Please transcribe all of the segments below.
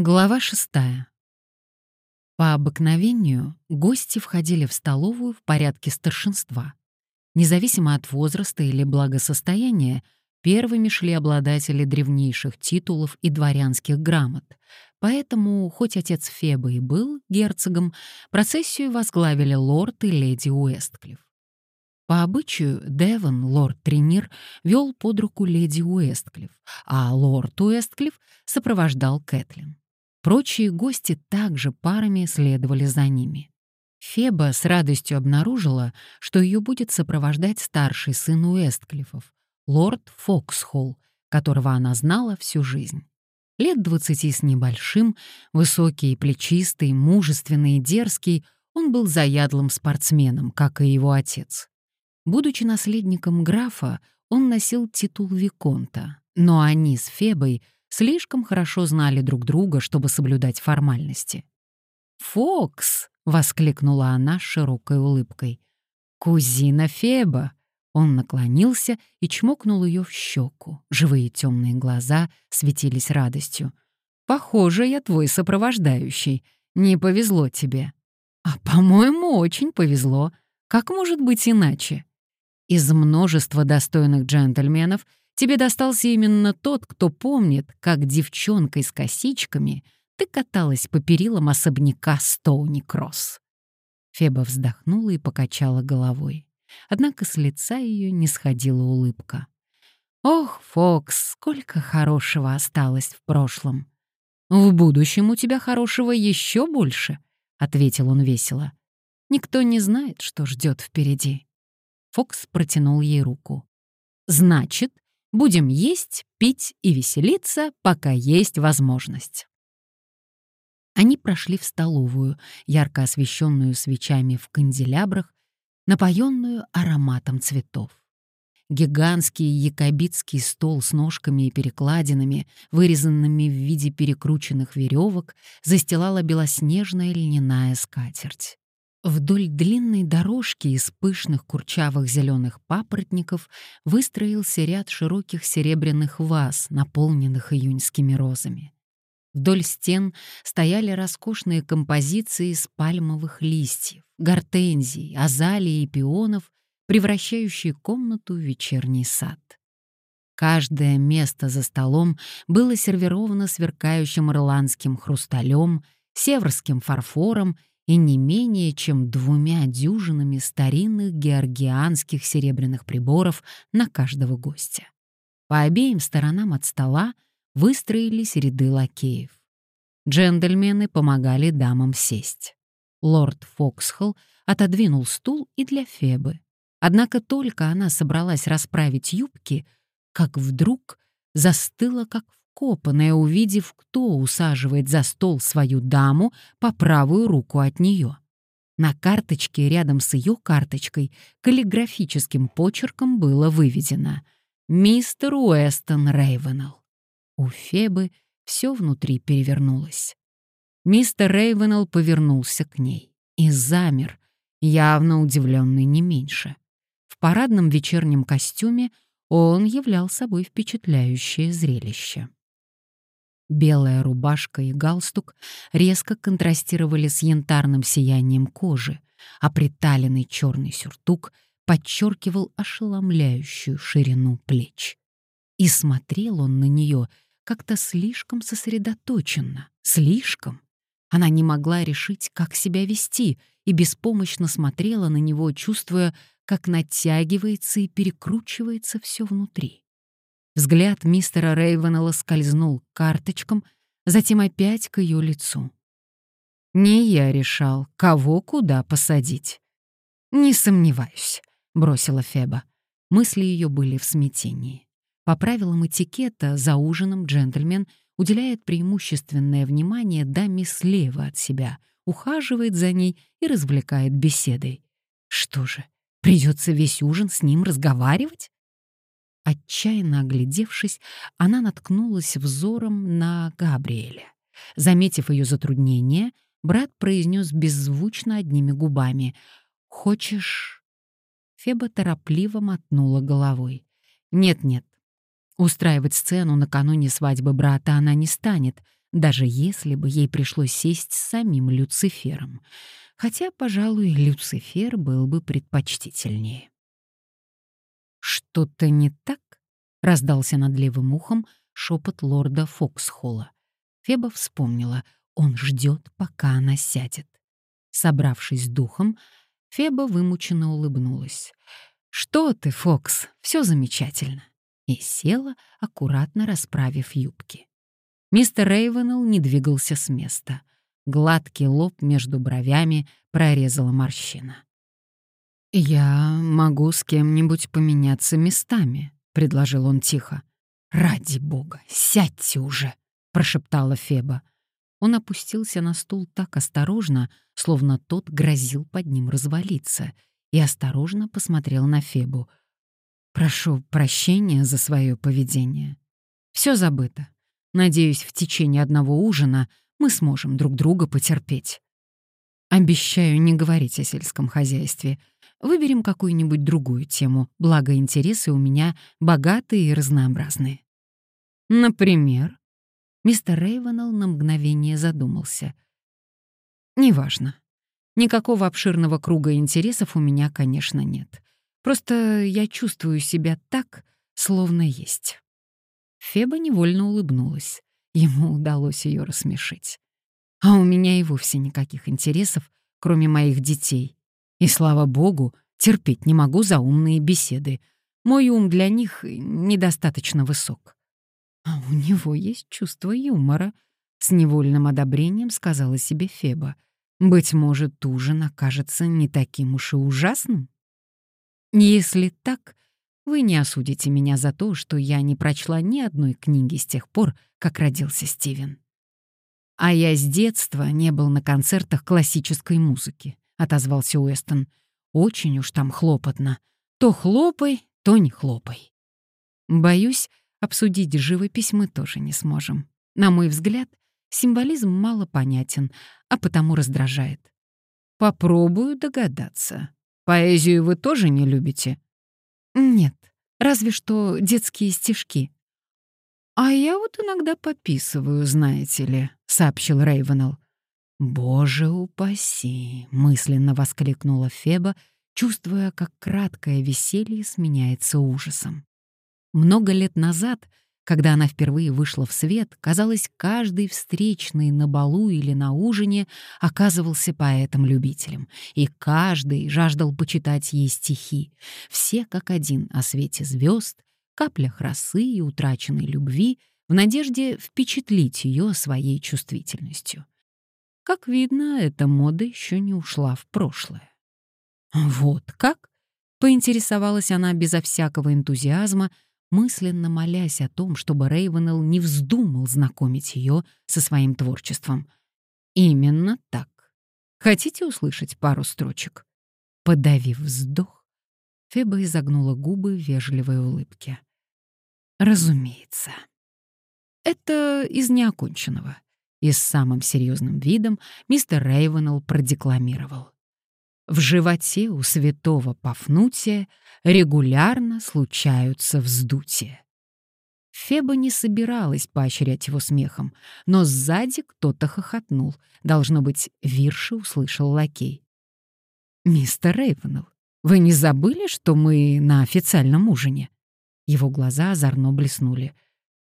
Глава шестая. По обыкновению гости входили в столовую в порядке старшинства. Независимо от возраста или благосостояния, первыми шли обладатели древнейших титулов и дворянских грамот. Поэтому, хоть отец Феба и был герцогом, процессию возглавили лорд и леди Уэстклифф. По обычаю Девон, лорд-тренир, вел под руку леди Уэстклифф, а лорд Уэстклифф сопровождал Кэтлин. Прочие гости также парами следовали за ними. Феба с радостью обнаружила, что ее будет сопровождать старший сын Уэстклиффов, лорд Фоксхолл, которого она знала всю жизнь. Лет двадцати с небольшим, высокий, плечистый, мужественный и дерзкий, он был заядлым спортсменом, как и его отец. Будучи наследником графа, он носил титул Виконта, но они с Фебой слишком хорошо знали друг друга, чтобы соблюдать формальности. «Фокс!» — воскликнула она с широкой улыбкой. «Кузина Феба!» Он наклонился и чмокнул ее в щеку. Живые темные глаза светились радостью. «Похоже, я твой сопровождающий. Не повезло тебе». «А, по-моему, очень повезло. Как может быть иначе?» Из множества достойных джентльменов тебе достался именно тот, кто помнит, как девчонкой с косичками ты каталась по перилам особняка Стоуни-Кросс. Феба вздохнула и покачала головой. Однако с лица ее не сходила улыбка. «Ох, Фокс, сколько хорошего осталось в прошлом!» «В будущем у тебя хорошего еще больше», — ответил он весело. «Никто не знает, что ждет впереди». Фокс протянул ей руку. «Значит, будем есть, пить и веселиться, пока есть возможность». Они прошли в столовую, ярко освещенную свечами в канделябрах, напоенную ароматом цветов. Гигантский якобитский стол с ножками и перекладинами, вырезанными в виде перекрученных веревок, застилала белоснежная льняная скатерть. Вдоль длинной дорожки из пышных курчавых зеленых папоротников выстроился ряд широких серебряных ваз, наполненных июньскими розами. Вдоль стен стояли роскошные композиции из пальмовых листьев, гортензий, азалий и пионов, превращающие комнату в вечерний сад. Каждое место за столом было сервировано сверкающим ирландским хрусталем, северским фарфором и не менее чем двумя дюжинами старинных георгианских серебряных приборов на каждого гостя. По обеим сторонам от стола выстроились ряды лакеев. Джентльмены помогали дамам сесть. Лорд Фоксхолл отодвинул стул и для Фебы. Однако только она собралась расправить юбки, как вдруг застыла, как вкопанная, увидев, кто усаживает за стол свою даму по правую руку от нее. На карточке рядом с ее карточкой каллиграфическим почерком было выведено «Мистер Уэстон Рейвенелл». У Фебы все внутри перевернулось. Мистер Рейвенелл повернулся к ней и замер, явно удивленный не меньше. В парадном вечернем костюме он являл собой впечатляющее зрелище. Белая рубашка и галстук резко контрастировали с янтарным сиянием кожи, а приталенный черный сюртук подчеркивал ошеломляющую ширину плеч. И смотрел он на нее как-то слишком сосредоточенно, слишком. Она не могла решить, как себя вести, и беспомощно смотрела на него, чувствуя, как натягивается и перекручивается все внутри. Взгляд мистера Рейвенелла скользнул к карточкам, затем опять к ее лицу. «Не я решал, кого куда посадить». «Не сомневаюсь», — бросила Феба. Мысли ее были в смятении. По правилам этикета за ужином джентльмен уделяет преимущественное внимание даме слева от себя, ухаживает за ней и развлекает беседой. Что же, придется весь ужин с ним разговаривать? Отчаянно оглядевшись, она наткнулась взором на Габриэля. Заметив ее затруднение, брат произнес беззвучно одними губами «Хочешь...» Феба торопливо мотнула головой. «Нет-нет, устраивать сцену накануне свадьбы брата она не станет, даже если бы ей пришлось сесть с самим Люцифером. Хотя, пожалуй, Люцифер был бы предпочтительнее. «Что-то не так?» — раздался над левым ухом шепот лорда Фоксхолла. Феба вспомнила, он ждет, пока она сядет. Собравшись духом, Феба вымученно улыбнулась. «Что ты, Фокс, все замечательно!» И села, аккуратно расправив юбки. Мистер Рейвенелл не двигался с места. Гладкий лоб между бровями прорезала морщина. «Я могу с кем-нибудь поменяться местами», — предложил он тихо. «Ради бога, сядьте уже!» — прошептала Феба. Он опустился на стул так осторожно, словно тот грозил под ним развалиться, и осторожно посмотрел на Фебу. «Прошу прощения за свое поведение. Все забыто. Надеюсь, в течение одного ужина мы сможем друг друга потерпеть. Обещаю не говорить о сельском хозяйстве. Выберем какую-нибудь другую тему, благо интересы у меня богатые и разнообразные. Например, мистер Рейвенелл на мгновение задумался. Неважно. Никакого обширного круга интересов у меня, конечно, нет. Просто я чувствую себя так, словно есть. Феба невольно улыбнулась. Ему удалось ее рассмешить. А у меня и вовсе никаких интересов, кроме моих детей. И, слава богу, терпеть не могу за умные беседы. Мой ум для них недостаточно высок. А у него есть чувство юмора, с невольным одобрением сказала себе Феба. Быть может, ужин окажется не таким уж и ужасным? Если так, вы не осудите меня за то, что я не прочла ни одной книги с тех пор, как родился Стивен. А я с детства не был на концертах классической музыки, отозвался Уэстон. Очень уж там хлопотно. То хлопай, то не хлопай. Боюсь, обсудить живопись мы тоже не сможем. На мой взгляд, символизм мало понятен, а потому раздражает. Попробую догадаться. Поэзию вы тоже не любите? Нет, разве что детские стишки. А я вот иногда пописываю, знаете ли, сообщил Рейвенелл. Боже упаси, мысленно воскликнула Феба, чувствуя, как краткое веселье сменяется ужасом. Много лет назад когда она впервые вышла в свет, казалось, каждый встречный на балу или на ужине оказывался поэтом-любителем, и каждый жаждал почитать ей стихи, все как один о свете звезд, каплях росы и утраченной любви, в надежде впечатлить ее своей чувствительностью. Как видно, эта мода еще не ушла в прошлое. «Вот как?» — поинтересовалась она безо всякого энтузиазма, мысленно молясь о том, чтобы Рейвенелл не вздумал знакомить ее со своим творчеством. Именно так. Хотите услышать пару строчек? Подавив вздох, Феба изогнула губы в вежливой улыбке. Разумеется. Это из неоконченного. И с самым серьезным видом мистер Рейвенелл продекламировал. В животе у святого Пафнутия регулярно случаются вздутия. Феба не собиралась поощрять его смехом, но сзади кто-то хохотнул. Должно быть, Вирши услышал лакей. «Мистер Рейвенелл, вы не забыли, что мы на официальном ужине?» Его глаза озорно блеснули.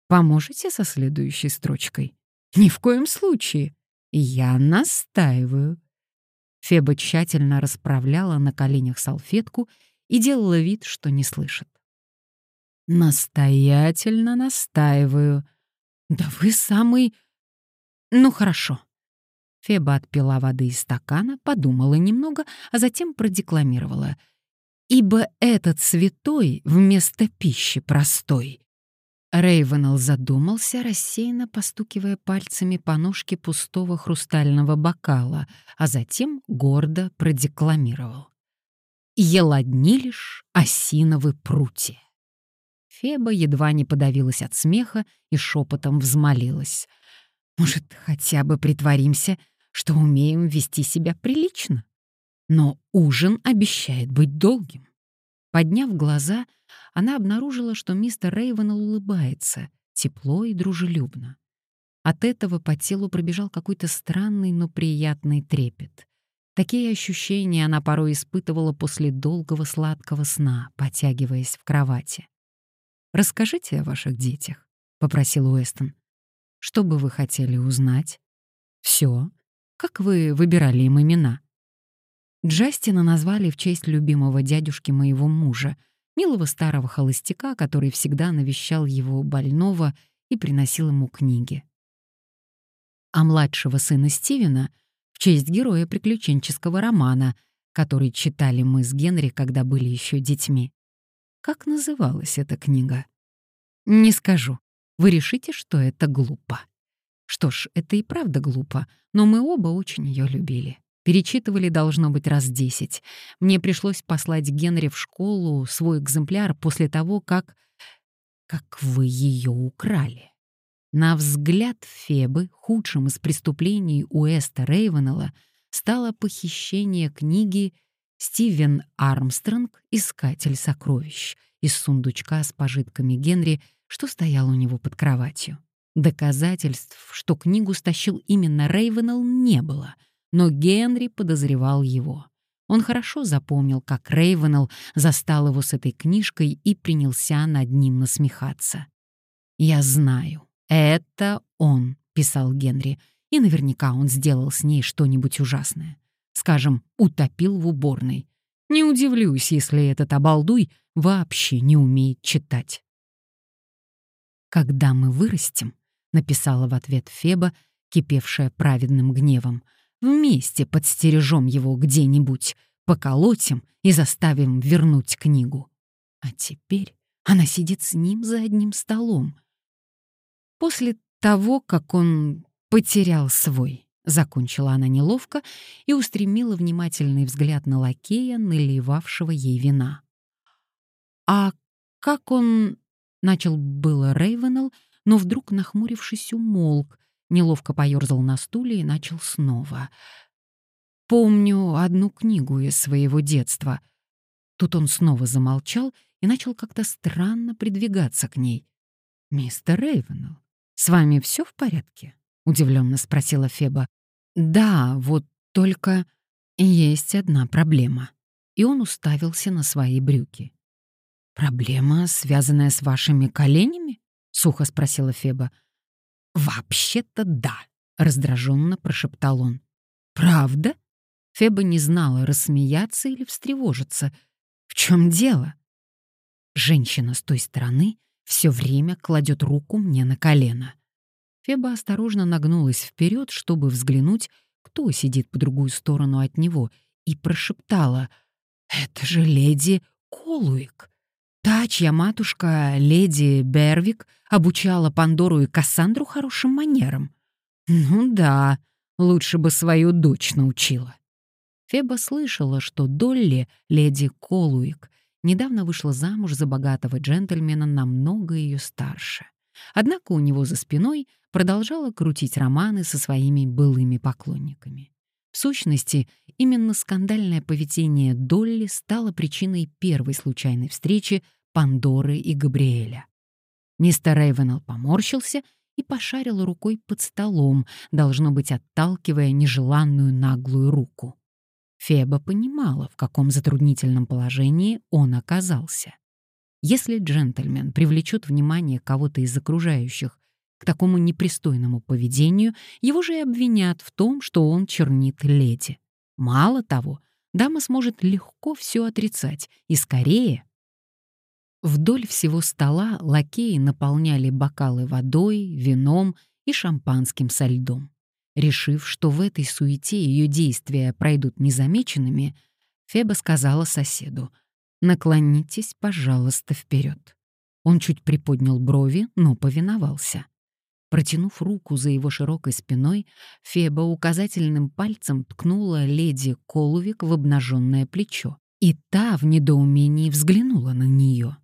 «Поможете со следующей строчкой?» «Ни в коем случае!» «Я настаиваю!» Феба тщательно расправляла на коленях салфетку и делала вид, что не слышит. «Настоятельно настаиваю. Да вы самый... Ну, хорошо». Феба отпила воды из стакана, подумала немного, а затем продекламировала. «Ибо этот святой вместо пищи простой, Рейвенелл задумался, рассеянно постукивая пальцами по ножке пустого хрустального бокала, а затем гордо продекламировал. «Елодни лишь осиновы прутья». Феба едва не подавилась от смеха и шепотом взмолилась. «Может, хотя бы притворимся, что умеем вести себя прилично? Но ужин обещает быть долгим». Подняв глаза, она обнаружила, что мистер Рейвен улыбается, тепло и дружелюбно. От этого по телу пробежал какой-то странный, но приятный трепет. Такие ощущения она порой испытывала после долгого сладкого сна, потягиваясь в кровати. «Расскажите о ваших детях», — попросил Уэстон. «Что бы вы хотели узнать?» «Все. Как вы выбирали им имена?» Джастина назвали в честь любимого дядюшки моего мужа, милого старого холостяка, который всегда навещал его больного и приносил ему книги. А младшего сына Стивена в честь героя приключенческого романа, который читали мы с Генри, когда были еще детьми. Как называлась эта книга? Не скажу. Вы решите, что это глупо. Что ж, это и правда глупо, но мы оба очень ее любили. Перечитывали, должно быть, раз десять. Мне пришлось послать Генри в школу свой экземпляр после того, как... как вы ее украли. На взгляд Фебы худшим из преступлений Уэста Рейвенелла стало похищение книги «Стивен Армстронг. Искатель сокровищ» из сундучка с пожитками Генри, что стоял у него под кроватью. Доказательств, что книгу стащил именно Рейвенелл, не было — но Генри подозревал его. Он хорошо запомнил, как Рейвенелл застал его с этой книжкой и принялся над ним насмехаться. «Я знаю, это он», — писал Генри, «и наверняка он сделал с ней что-нибудь ужасное. Скажем, утопил в уборной. Не удивлюсь, если этот обалдуй вообще не умеет читать». «Когда мы вырастем», — написала в ответ Феба, кипевшая праведным гневом, — Вместе подстережем его где-нибудь, поколотим и заставим вернуть книгу. А теперь она сидит с ним за одним столом. После того, как он потерял свой, закончила она неловко и устремила внимательный взгляд на лакея, наливавшего ей вина. «А как он...» — начал было Рейвенелл, но вдруг, нахмурившись, умолк, неловко поёрзал на стуле и начал снова. «Помню одну книгу из своего детства». Тут он снова замолчал и начал как-то странно придвигаться к ней. «Мистер Рейвенелл, с вами все в порядке?» — удивленно спросила Феба. «Да, вот только есть одна проблема». И он уставился на свои брюки. «Проблема, связанная с вашими коленями?» — сухо спросила Феба. «Вообще-то да», — раздраженно прошептал он. «Правда?» Феба не знала, рассмеяться или встревожиться. «В чем дело?» Женщина с той стороны все время кладет руку мне на колено. Феба осторожно нагнулась вперед, чтобы взглянуть, кто сидит по другую сторону от него, и прошептала «Это же леди Колуик!» Та, чья матушка, леди Бервик, обучала Пандору и Кассандру хорошим манерам. Ну да, лучше бы свою дочь научила. Феба слышала, что Долли, леди Колуик, недавно вышла замуж за богатого джентльмена намного ее старше. Однако у него за спиной продолжала крутить романы со своими былыми поклонниками. В сущности, именно скандальное поведение Долли стало причиной первой случайной встречи Пандоры и Габриэля. Мистер Рейвенелл поморщился и пошарил рукой под столом, должно быть, отталкивая нежеланную наглую руку. Феба понимала, в каком затруднительном положении он оказался. Если джентльмен привлечет внимание кого-то из окружающих к такому непристойному поведению, его же и обвинят в том, что он чернит леди. Мало того, дама сможет легко все отрицать, и скорее. Вдоль всего стола лакеи наполняли бокалы водой, вином и шампанским со льдом. Решив, что в этой суете ее действия пройдут незамеченными, Феба сказала соседу «Наклонитесь, пожалуйста, вперед». Он чуть приподнял брови, но повиновался. Протянув руку за его широкой спиной, Феба указательным пальцем ткнула леди Колувик в обнаженное плечо, и та в недоумении взглянула на нее.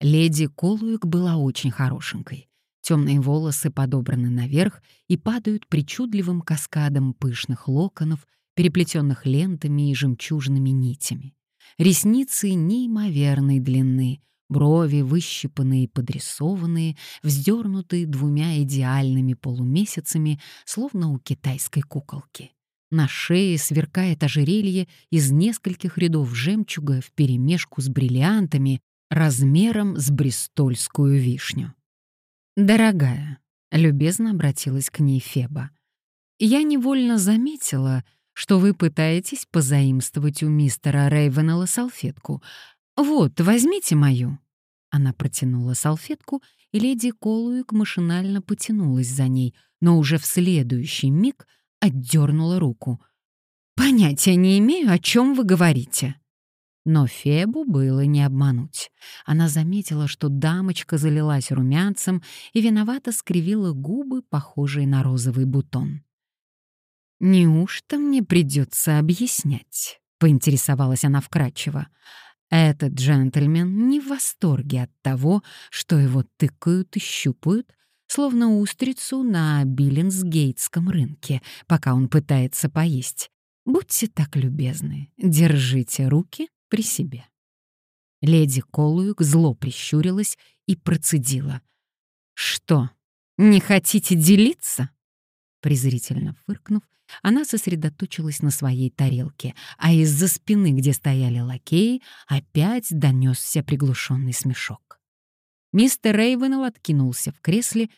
Леди Колуик была очень хорошенькой. Темные волосы подобраны наверх и падают причудливым каскадом пышных локонов, переплетенных лентами и жемчужными нитями. Ресницы неимоверной длины, Брови выщипанные и подрисованные, вздернутые двумя идеальными полумесяцами, словно у китайской куколки. На шее сверкает ожерелье из нескольких рядов жемчуга вперемешку с бриллиантами размером с брестольскую вишню. «Дорогая», — любезно обратилась к ней Феба, — «я невольно заметила, что вы пытаетесь позаимствовать у мистера Рейвенелла салфетку. Вот, возьмите мою». Она протянула салфетку, и леди Колуик машинально потянулась за ней, но уже в следующий миг отдернула руку. «Понятия не имею, о чем вы говорите». Но Фебу было не обмануть. Она заметила, что дамочка залилась румянцем и виновато скривила губы, похожие на розовый бутон. «Неужто мне придется объяснять?» — поинтересовалась она вкратчиво. «Этот джентльмен не в восторге от того, что его тыкают и щупают, словно устрицу на Биллинсгейтском рынке, пока он пытается поесть. Будьте так любезны, держите руки при себе». Леди Колуик зло прищурилась и процедила. «Что, не хотите делиться?» Презрительно фыркнув, она сосредоточилась на своей тарелке, а из-за спины, где стояли лакеи, опять донесся приглушенный смешок. Мистер Рейвенелл откинулся в кресле,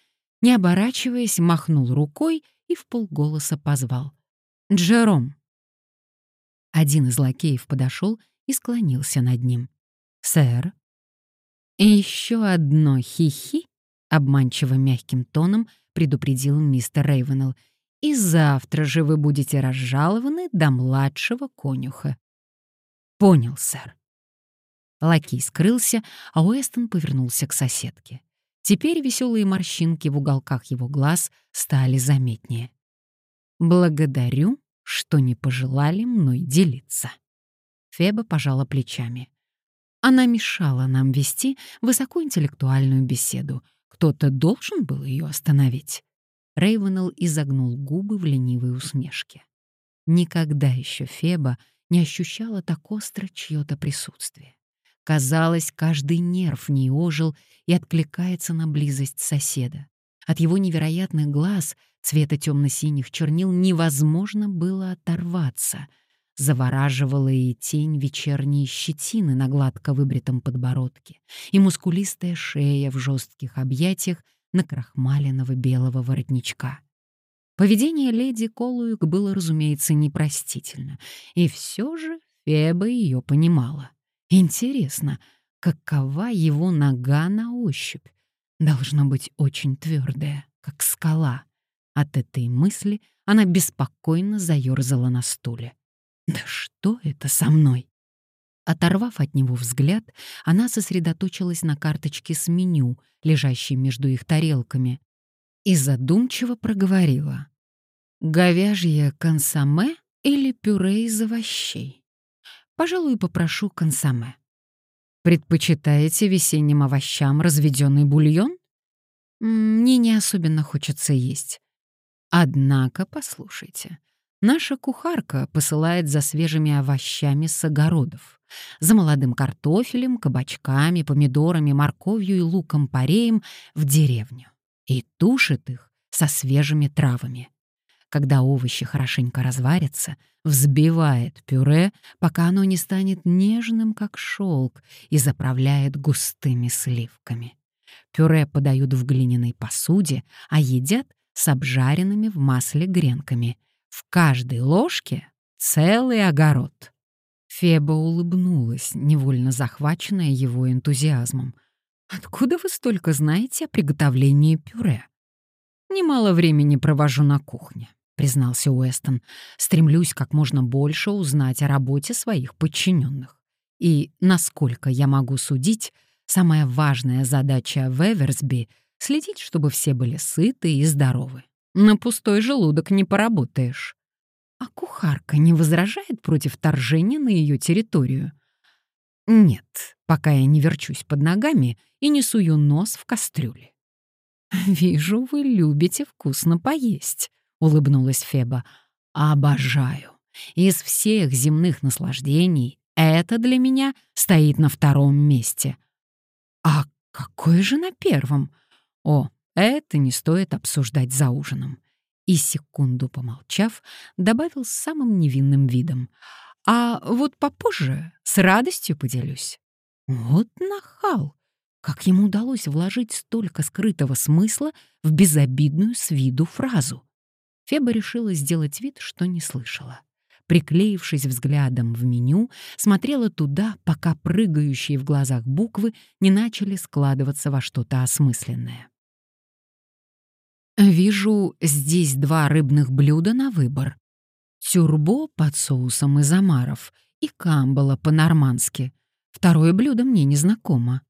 не оборачиваясь, махнул рукой и в полголоса позвал. «Джером!» Один из лакеев подошел и склонился над ним. «Сэр?» Еще одно хихи, обманчиво мягким тоном предупредил мистер Рейвенелл, и завтра же вы будете разжалованы до младшего конюха. Понял, сэр. Лакей скрылся, а Уэстон повернулся к соседке. Теперь веселые морщинки в уголках его глаз стали заметнее. «Благодарю, что не пожелали мной делиться». Феба пожала плечами. Она мешала нам вести высокоинтеллектуальную беседу. Кто-то должен был ее остановить. Рейвенелл изогнул губы в ленивой усмешке. Никогда еще Феба не ощущала так остро чье-то присутствие. Казалось, каждый нерв в ней ожил и откликается на близость соседа. От его невероятных глаз, цвета темно-синих чернил, невозможно было оторваться. Завораживала и тень вечерней щетины на гладко выбритом подбородке, и мускулистая шея в жестких объятиях — накрахмаленного белого воротничка. Поведение леди Колуик было, разумеется, непростительно, и все же Феба ее понимала. Интересно, какова его нога на ощупь? Должна быть очень твердая, как скала. От этой мысли она беспокойно заерзала на стуле. «Да что это со мной?» Оторвав от него взгляд, она сосредоточилась на карточке с меню, лежащей между их тарелками, и задумчиво проговорила. «Говяжье консоме или пюре из овощей? Пожалуй, попрошу консоме. Предпочитаете весенним овощам разведенный бульон? Мне не особенно хочется есть. Однако, послушайте, наша кухарка посылает за свежими овощами с огородов за молодым картофелем, кабачками, помидорами, морковью и луком-пореем в деревню и тушит их со свежими травами. Когда овощи хорошенько разварятся, взбивает пюре, пока оно не станет нежным, как шелк, и заправляет густыми сливками. Пюре подают в глиняной посуде, а едят с обжаренными в масле гренками. В каждой ложке целый огород. Феба улыбнулась, невольно захваченная его энтузиазмом. «Откуда вы столько знаете о приготовлении пюре?» «Немало времени провожу на кухне», — признался Уэстон. «Стремлюсь как можно больше узнать о работе своих подчиненных. И, насколько я могу судить, самая важная задача в Эверсби — следить, чтобы все были сыты и здоровы. На пустой желудок не поработаешь». А кухарка не возражает против вторжения на ее территорию? Нет, пока я не верчусь под ногами и не сую нос в кастрюле. «Вижу, вы любите вкусно поесть», — улыбнулась Феба. «Обожаю. Из всех земных наслаждений это для меня стоит на втором месте». А какой же на первом? О, это не стоит обсуждать за ужином. И секунду помолчав, добавил с самым невинным видом. А вот попозже с радостью поделюсь. Вот нахал! Как ему удалось вложить столько скрытого смысла в безобидную с виду фразу? Феба решила сделать вид, что не слышала. Приклеившись взглядом в меню, смотрела туда, пока прыгающие в глазах буквы не начали складываться во что-то осмысленное. «Вижу здесь два рыбных блюда на выбор. Тюрбо под соусом из омаров и камбала по-нормански. Второе блюдо мне незнакомо.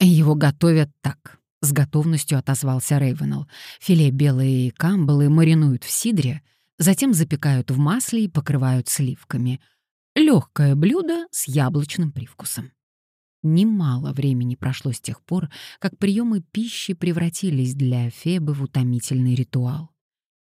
«Его готовят так», — с готовностью отозвался Рейвенелл. «Филе белые камбалы маринуют в сидре, затем запекают в масле и покрывают сливками. Легкое блюдо с яблочным привкусом». Немало времени прошло с тех пор, как приемы пищи превратились для Фебы в утомительный ритуал.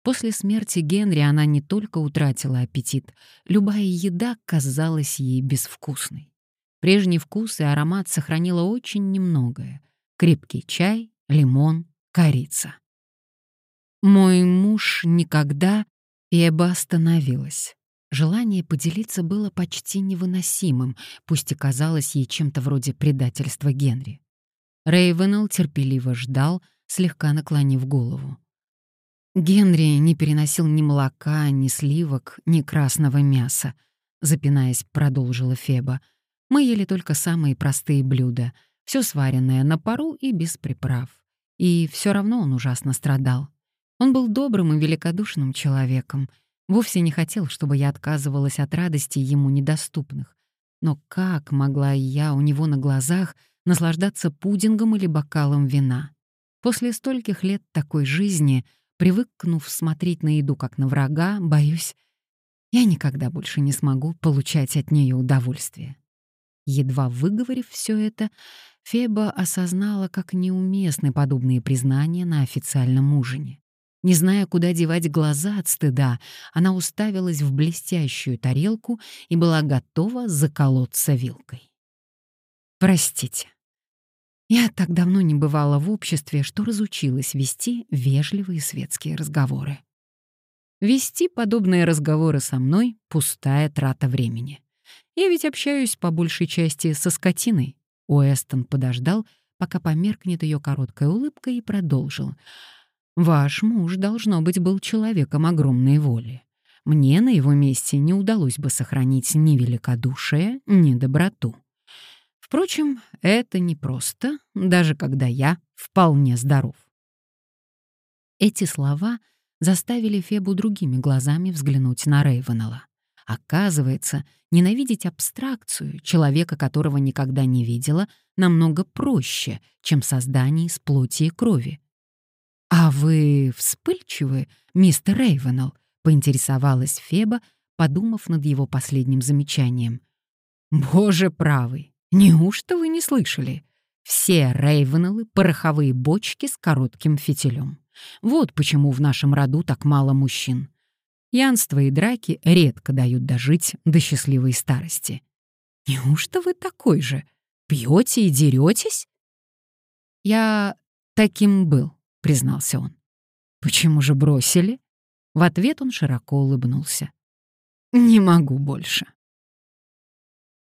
После смерти Генри она не только утратила аппетит, любая еда казалась ей безвкусной. Прежний вкус и аромат сохранила очень немногое. Крепкий чай, лимон, корица. Мой муж никогда... Эба остановилась. Желание поделиться было почти невыносимым, пусть и казалось ей чем-то вроде предательства Генри. Рейвенелл терпеливо ждал, слегка наклонив голову. Генри не переносил ни молока, ни сливок, ни красного мяса, запинаясь, продолжила Феба — мы ели только самые простые блюда, все сваренное на пару и без приправ. И все равно он ужасно страдал. Он был добрым и великодушным человеком, вовсе не хотел, чтобы я отказывалась от радостей ему недоступных. Но как могла я у него на глазах наслаждаться пудингом или бокалом вина? После стольких лет такой жизни, привыкнув смотреть на еду как на врага, боюсь, я никогда больше не смогу получать от нее удовольствие. Едва выговорив все это, Феба осознала, как неуместны подобные признания на официальном ужине. Не зная, куда девать глаза от стыда, она уставилась в блестящую тарелку и была готова заколоться вилкой. «Простите, я так давно не бывала в обществе, что разучилась вести вежливые светские разговоры. Вести подобные разговоры со мной — пустая трата времени. Я ведь общаюсь по большей части со скотиной. Уэстон подождал, пока померкнет ее короткая улыбка, и продолжил. «Ваш муж, должно быть, был человеком огромной воли. Мне на его месте не удалось бы сохранить ни великодушие, ни доброту. Впрочем, это непросто, даже когда я вполне здоров». Эти слова заставили Фебу другими глазами взглянуть на Рейвенелла. Оказывается, ненавидеть абстракцию, человека, которого никогда не видела, намного проще, чем создание из плоти и крови. «А вы вспыльчивы, мистер Рейвенелл?» — поинтересовалась Феба, подумав над его последним замечанием. «Боже правый, неужто вы не слышали? Все Рейвенеллы — пороховые бочки с коротким фитилем. Вот почему в нашем роду так мало мужчин. Пьянство и драки редко дают дожить до счастливой старости. Неужто вы такой же? Пьете и деретесь? Я таким был, признался он. Почему же бросили? В ответ он широко улыбнулся. Не могу больше.